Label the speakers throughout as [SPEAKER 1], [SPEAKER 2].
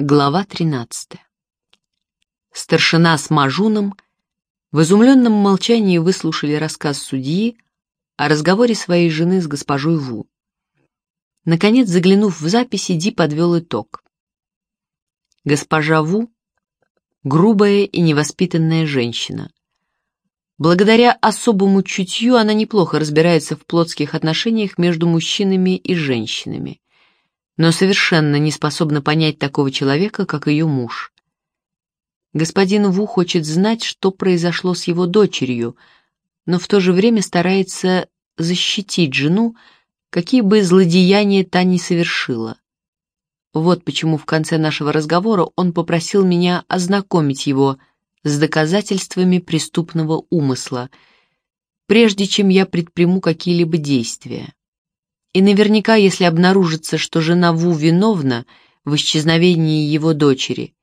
[SPEAKER 1] Глава 13. Старшина с Мажуном в изумленном молчании выслушали рассказ судьи о разговоре своей жены с госпожой Ву. Наконец, заглянув в записи, Ди подвел итог. Госпожа Ву — грубая и невоспитанная женщина. Благодаря особому чутью она неплохо разбирается в плотских отношениях между мужчинами и женщинами но совершенно не способна понять такого человека, как ее муж. Господин Ву хочет знать, что произошло с его дочерью, но в то же время старается защитить жену, какие бы злодеяния та ни совершила. Вот почему в конце нашего разговора он попросил меня ознакомить его с доказательствами преступного умысла, прежде чем я предприму какие-либо действия. И наверняка, если обнаружится, что жена Ву виновна в исчезновении его дочери,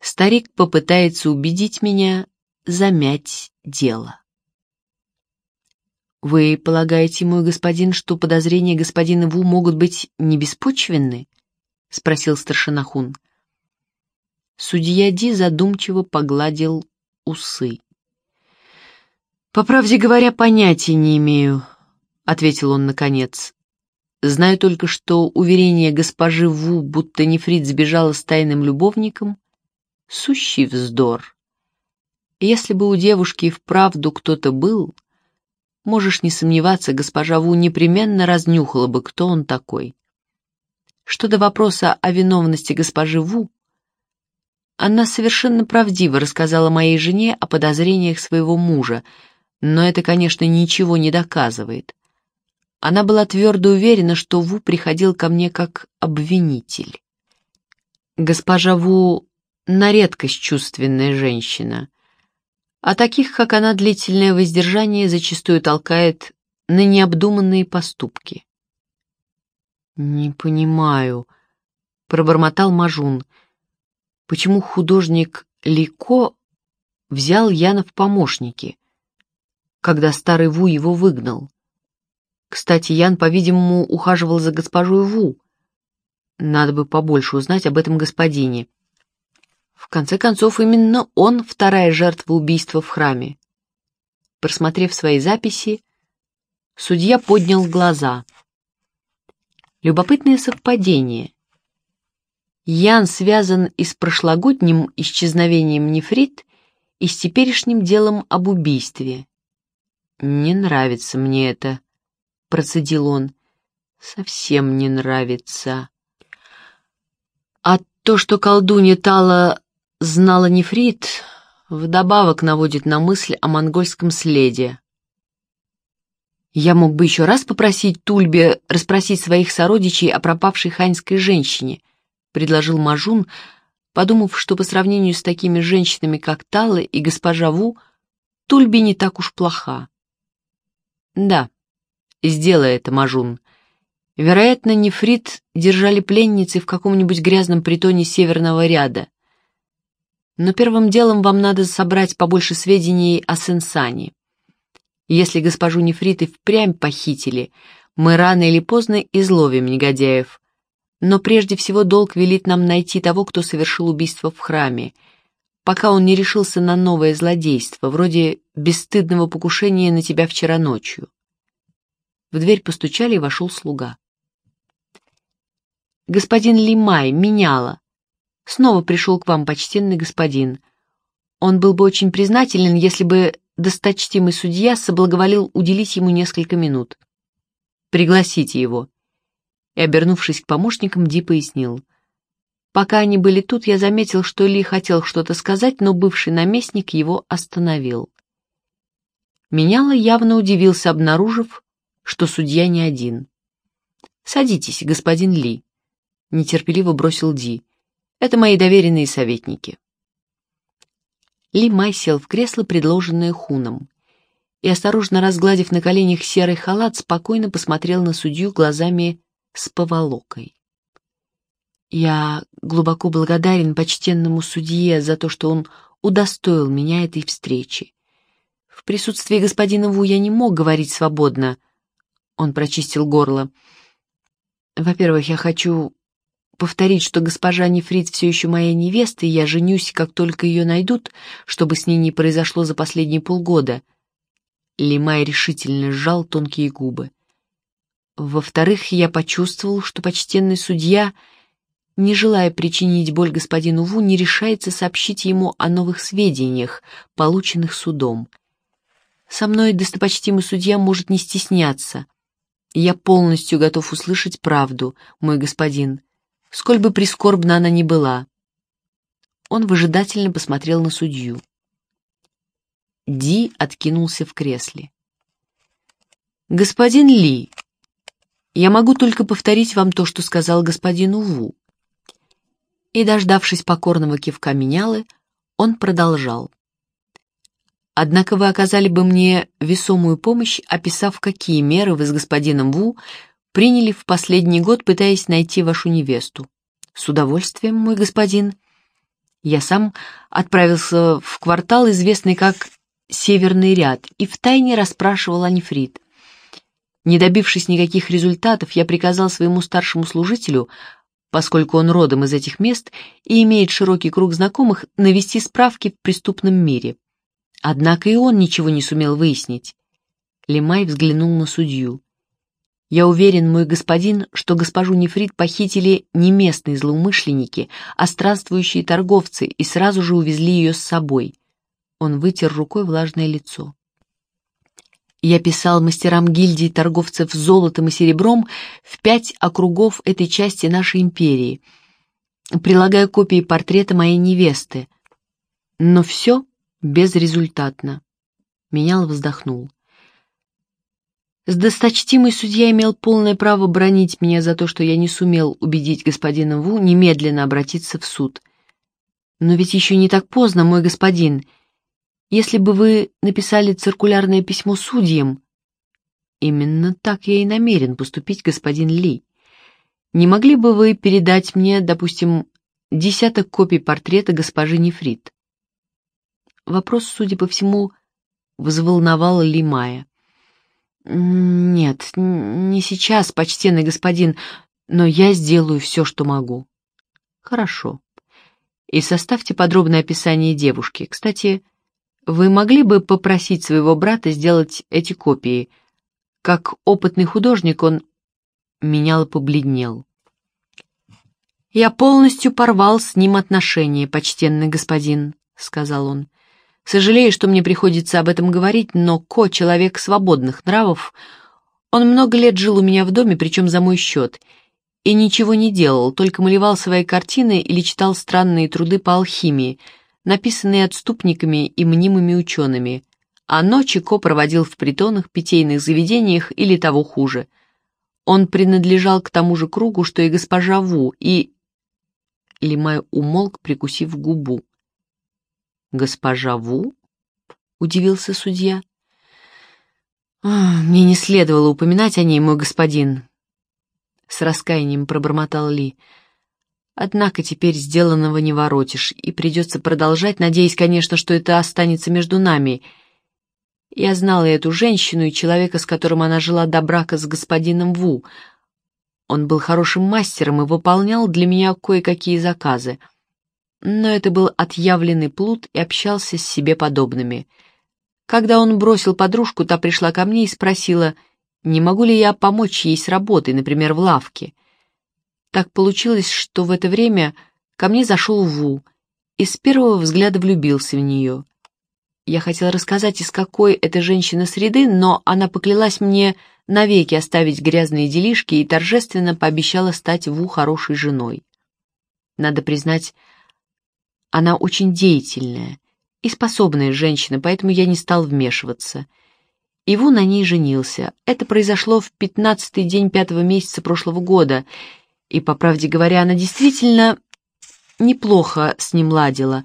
[SPEAKER 1] старик попытается убедить меня замять дело. «Вы полагаете, мой господин, что подозрения господина Ву могут быть не беспочвенны?» — спросил старшина Хун. Судья Ди задумчиво погладил усы. «По правде говоря, понятия не имею», — ответил он наконец. Знаю только, что уверение госпожи Ву, будто нефрит сбежала с тайным любовником, — сущий вздор. Если бы у девушки вправду кто-то был, можешь не сомневаться, госпожа Ву непременно разнюхала бы, кто он такой. Что до вопроса о виновности госпожи Ву, она совершенно правдиво рассказала моей жене о подозрениях своего мужа, но это, конечно, ничего не доказывает. Она была твердо уверена, что Ву приходил ко мне как обвинитель. Госпожа Ву на редкость чувственная женщина, а таких, как она, длительное воздержание зачастую толкает на необдуманные поступки. «Не понимаю», — пробормотал Мажун, — «почему художник Лико взял Яна в помощники, когда старый Ву его выгнал?» Кстати, Ян, по-видимому, ухаживал за госпожой Ву. Надо бы побольше узнать об этом господине. В конце концов, именно он вторая жертва убийства в храме. Просмотрев свои записи, судья поднял глаза. Любопытное совпадение. Ян связан и с прошлогодним исчезновением нефрит, и с теперешним делом об убийстве. Не нравится мне это процедил он. «Совсем не нравится». А то, что колдунья Тала знала нефрит, вдобавок наводит на мысль о монгольском следе. Я мог бы еще раз попросить Тульбе расспросить своих сородичей о пропавшей ханьской женщине, предложил Мажун, подумав, что по сравнению с такими женщинами, как Тала и госпожа Ву, Тульби не так уж плоха. Да, Сделай это, Мажун. Вероятно, нефрит держали пленницы в каком-нибудь грязном притоне северного ряда. Но первым делом вам надо собрать побольше сведений о Сенсане. Если госпожу нефрит и впрямь похитили, мы рано или поздно изловим негодяев. Но прежде всего долг велит нам найти того, кто совершил убийство в храме, пока он не решился на новое злодейство, вроде бесстыдного покушения на тебя вчера ночью. В дверь постучали, и вошел слуга. «Господин Лимай, меняла. Снова пришел к вам почтенный господин. Он был бы очень признателен, если бы досточтимый судья соблаговолил уделить ему несколько минут. Пригласите его». И, обернувшись к помощникам, Ди пояснил. Пока они были тут, я заметил, что Ли хотел что-то сказать, но бывший наместник его остановил. Меняла явно удивился, обнаружив, что судья не один. «Садитесь, господин Ли», — нетерпеливо бросил Ди. «Это мои доверенные советники». Ли Май сел в кресло, предложенное Хуном, и, осторожно разгладив на коленях серый халат, спокойно посмотрел на судью глазами с поволокой. «Я глубоко благодарен почтенному судье за то, что он удостоил меня этой встречи. В присутствии господина Ву я не мог говорить свободно, — он прочистил горло. «Во-первых, я хочу повторить, что госпожа Нефрит все еще моя невеста, и я женюсь, как только ее найдут, чтобы с ней не произошло за последние полгода. Лимай решительно сжал тонкие губы. Во-вторых, я почувствовал, что почтенный судья, не желая причинить боль господину Ву, не решается сообщить ему о новых сведениях, полученных судом. Со мной достопочтимый судья может не стесняться. Я полностью готов услышать правду, мой господин, сколь бы прискорбна она ни была. Он выжидательно посмотрел на судью. Ди откинулся в кресле. «Господин Ли, я могу только повторить вам то, что сказал господину Ву». И, дождавшись покорного кивка менялы, он продолжал. «Однако вы оказали бы мне весомую помощь, описав, какие меры вы с господином Ву приняли в последний год, пытаясь найти вашу невесту. С удовольствием, мой господин. Я сам отправился в квартал, известный как Северный ряд, и втайне расспрашивал Анифрид. Не добившись никаких результатов, я приказал своему старшему служителю, поскольку он родом из этих мест и имеет широкий круг знакомых, навести справки в преступном мире. Однако и он ничего не сумел выяснить. Лемай взглянул на судью. Я уверен, мой господин, что госпожу Нефрит похитили не местные злоумышленники, а странствующие торговцы и сразу же увезли ее с собой. Он вытер рукой влажное лицо. Я писал мастерам гильдии торговцев золотом и серебром в пять округов этой части нашей империи, прилагая копии портрета моей невесты. Но все безрезультатно. Менял вздохнул. С досточтимый судья имел полное право бронить меня за то, что я не сумел убедить господина Ву немедленно обратиться в суд. Но ведь еще не так поздно, мой господин. Если бы вы написали циркулярное письмо судьям... Именно так я и намерен поступить, господин Ли. Не могли бы вы передать мне, допустим, десяток копий портрета госпожи Нефрит? Вопрос, судя по всему, взволновал Ли Мая. «Нет, не сейчас, почтенный господин, но я сделаю все, что могу». «Хорошо. И составьте подробное описание девушки. Кстати, вы могли бы попросить своего брата сделать эти копии? Как опытный художник он менял побледнел». «Я полностью порвал с ним отношения, почтенный господин», — сказал он. Сожалею, что мне приходится об этом говорить, но Ко — человек свободных нравов. Он много лет жил у меня в доме, причем за мой счет, и ничего не делал, только малевал свои картины или читал странные труды по алхимии, написанные отступниками и мнимыми учеными, а ночи Ко проводил в притонах, питейных заведениях или того хуже. Он принадлежал к тому же кругу, что и госпожа Ву, и... Лимай умолк, прикусив губу. «Госпожа Ву?» — удивился судья. «Мне не следовало упоминать о ней, мой господин», — с раскаянием пробормотал Ли. «Однако теперь сделанного не воротишь, и придется продолжать, надеясь, конечно, что это останется между нами. Я знала эту женщину и человека, с которым она жила до брака с господином Ву. Он был хорошим мастером и выполнял для меня кое-какие заказы» но это был отъявленный плут и общался с себе подобными. Когда он бросил подружку, та пришла ко мне и спросила, не могу ли я помочь ей с работой, например, в лавке. Так получилось, что в это время ко мне зашел Ву и с первого взгляда влюбился в нее. Я хотел рассказать, из какой эта женщина среды, но она поклялась мне навеки оставить грязные делишки и торжественно пообещала стать Ву хорошей женой. Надо признать, она очень деятельная и способная женщина, поэтому я не стал вмешиваться. Иву на ней женился. Это произошло в пятнадцатый день пятого месяца прошлого года, и, по правде говоря, она действительно неплохо с ним ладила.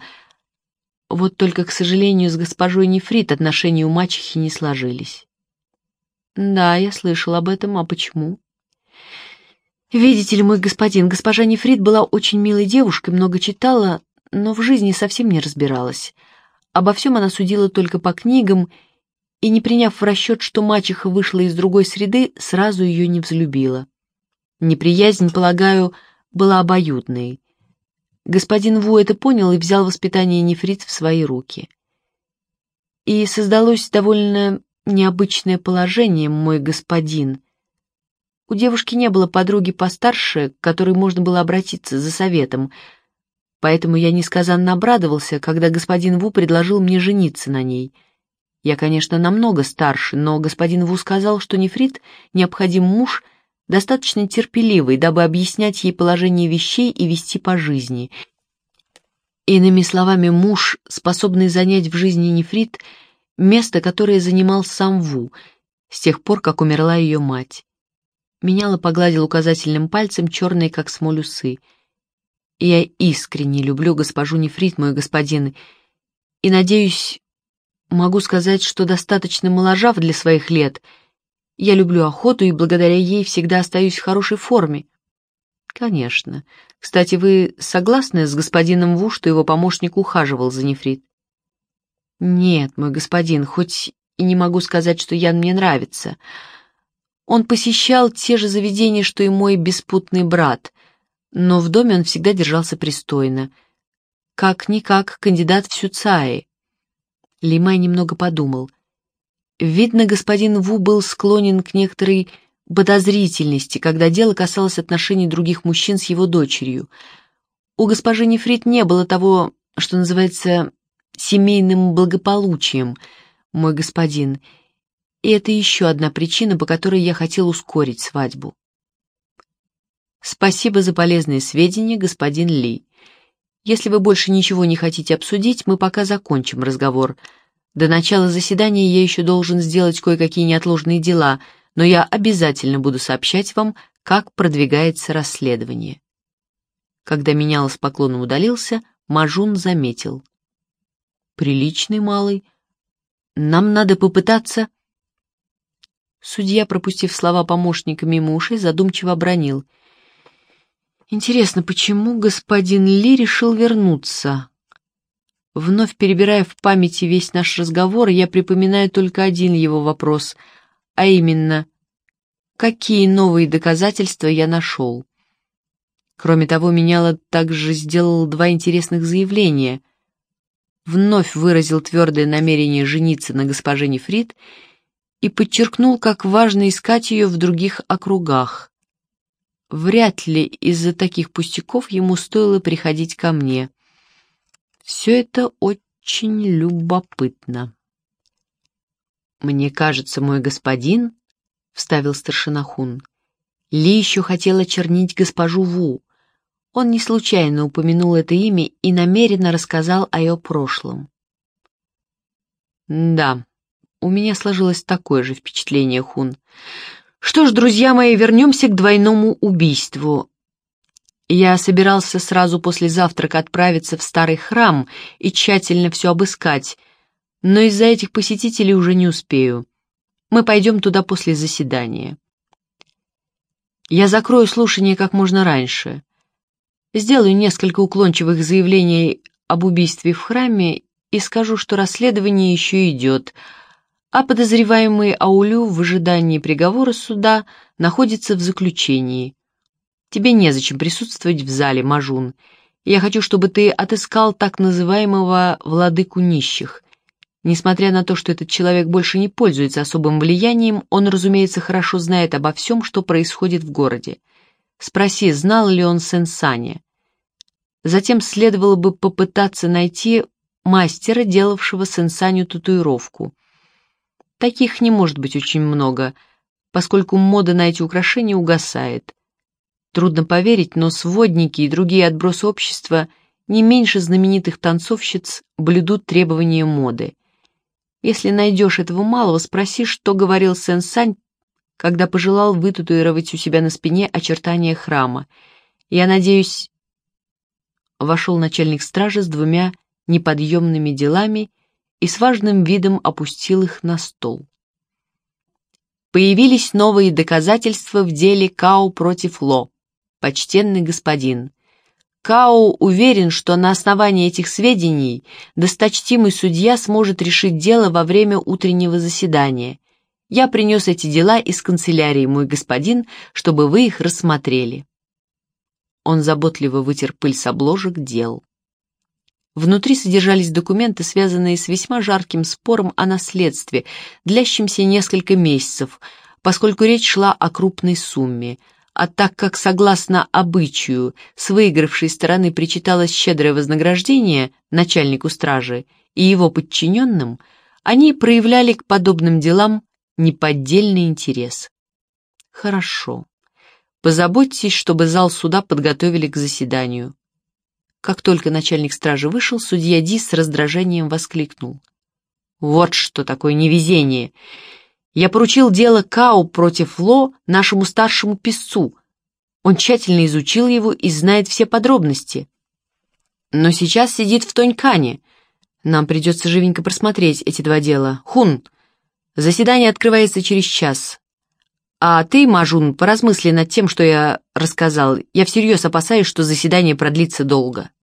[SPEAKER 1] Вот только, к сожалению, с госпожой Нефрит отношения у мачехи не сложились. Да, я слышал об этом, а почему? Видите ли, мой господин, госпожа Нефрит была очень милой девушкой, много читала, но в жизни совсем не разбиралась. Обо всем она судила только по книгам, и, не приняв в расчет, что мачеха вышла из другой среды, сразу ее не взлюбила. Неприязнь, полагаю, была обоюдной. Господин Ву это понял и взял воспитание нефрит в свои руки. И создалось довольно необычное положение, мой господин. У девушки не было подруги постарше, к которой можно было обратиться за советом, поэтому я несказанно обрадовался, когда господин Ву предложил мне жениться на ней. Я, конечно, намного старше, но господин Ву сказал, что нефрит необходим муж — достаточно терпеливый, дабы объяснять ей положение вещей и вести по жизни. Иными словами, муж, способный занять в жизни нефрит место, которое занимал сам Ву, с тех пор, как умерла ее мать. Меняла погладил указательным пальцем черные, как смоль, усы. «Я искренне люблю госпожу Нефрит, мой господин, и, надеюсь, могу сказать, что достаточно моложав для своих лет — я люблю охоту и благодаря ей всегда остаюсь в хорошей форме. Конечно. Кстати, вы согласны с господином Ву, что его помощник ухаживал за нефрит? Нет, мой господин, хоть и не могу сказать, что Ян мне нравится. Он посещал те же заведения, что и мой беспутный брат, но в доме он всегда держался пристойно. Как-никак кандидат в Сюцаи. Лимай немного подумал — Видно, господин Ву был склонен к некоторой подозрительности, когда дело касалось отношений других мужчин с его дочерью. У госпожи Нефрит не было того, что называется семейным благополучием, мой господин, и это еще одна причина, по которой я хотел ускорить свадьбу. Спасибо за полезные сведения, господин Ли. Если вы больше ничего не хотите обсудить, мы пока закончим разговор — до начала заседания я еще должен сделать кое-какие неотложные дела, но я обязательно буду сообщать вам, как продвигается расследование. Когда менял с поклоном удалился, Мажун заметил. «Приличный малый. Нам надо попытаться...» Судья, пропустив слова помощника мимо ушей, задумчиво обронил. «Интересно, почему господин Ли решил вернуться? Вновь перебирая в памяти весь наш разговор, я припоминаю только один его вопрос, а именно, какие новые доказательства я нашел. Кроме того, Меняла также сделал два интересных заявления. Вновь выразил твердое намерение жениться на госпоже Нефрит и подчеркнул, как важно искать ее в других округах. Вряд ли из-за таких пустяков ему стоило приходить ко мне. Все это очень любопытно. «Мне кажется, мой господин», — вставил старшина Хун, — «Ли еще хотела чернить госпожу Ву. Он не случайно упомянул это имя и намеренно рассказал о ее прошлом». «Да, у меня сложилось такое же впечатление, Хун. Что ж, друзья мои, вернемся к двойному убийству. Я собирался сразу после завтрака отправиться в старый храм и тщательно все обыскать, но из-за этих посетителей уже не успею. Мы пойдем туда после заседания. Я закрою слушание как можно раньше. Сделаю несколько уклончивых заявлений об убийстве в храме и скажу, что расследование еще идет, а подозреваемый Аулю в ожидании приговора суда находится в заключении. Тебе незачем присутствовать в зале, Мажун. Я хочу, чтобы ты отыскал так называемого «владыку нищих». Несмотря на то, что этот человек больше не пользуется особым влиянием, он, разумеется, хорошо знает обо всем, что происходит в городе. Спроси, знал ли он Сенсане. Затем следовало бы попытаться найти мастера, делавшего Сенсаню татуировку. Таких не может быть очень много, поскольку мода на эти украшения угасает. Трудно поверить, но сводники и другие отбросы общества не меньше знаменитых танцовщиц блюдут требования моды. Если найдешь этого малого, спроси, что говорил Сен-Сань, когда пожелал вытатуировать у себя на спине очертания храма. Я надеюсь... Вошел начальник стражи с двумя неподъемными делами и с важным видом опустил их на стол. Появились новые доказательства в деле Као против Ло почтенный господин. Као уверен, что на основании этих сведений досточтимый судья сможет решить дело во время утреннего заседания. Я принес эти дела из канцелярии, мой господин, чтобы вы их рассмотрели. Он заботливо вытер пыль с обложек дел. Внутри содержались документы, связанные с весьма жарким спором о наследстве, длящимся несколько месяцев, поскольку речь шла о крупной сумме. А так как, согласно обычаю, с выигравшей стороны причиталось щедрое вознаграждение начальнику стражи и его подчиненным, они проявляли к подобным делам неподдельный интерес. Хорошо. Позаботьтесь, чтобы зал суда подготовили к заседанию. Как только начальник стражи вышел, судья Ди с раздражением воскликнул. «Вот что такое невезение! Я поручил дело Кау против Ло нашему старшему писцу. Он тщательно изучил его и знает все подробности. Но сейчас сидит в Тонькане. Нам придется живенько просмотреть эти два дела. Хун, заседание открывается через час. А ты, Мажун, поразмысли над тем, что я рассказал. Я всерьез опасаюсь, что заседание продлится долго.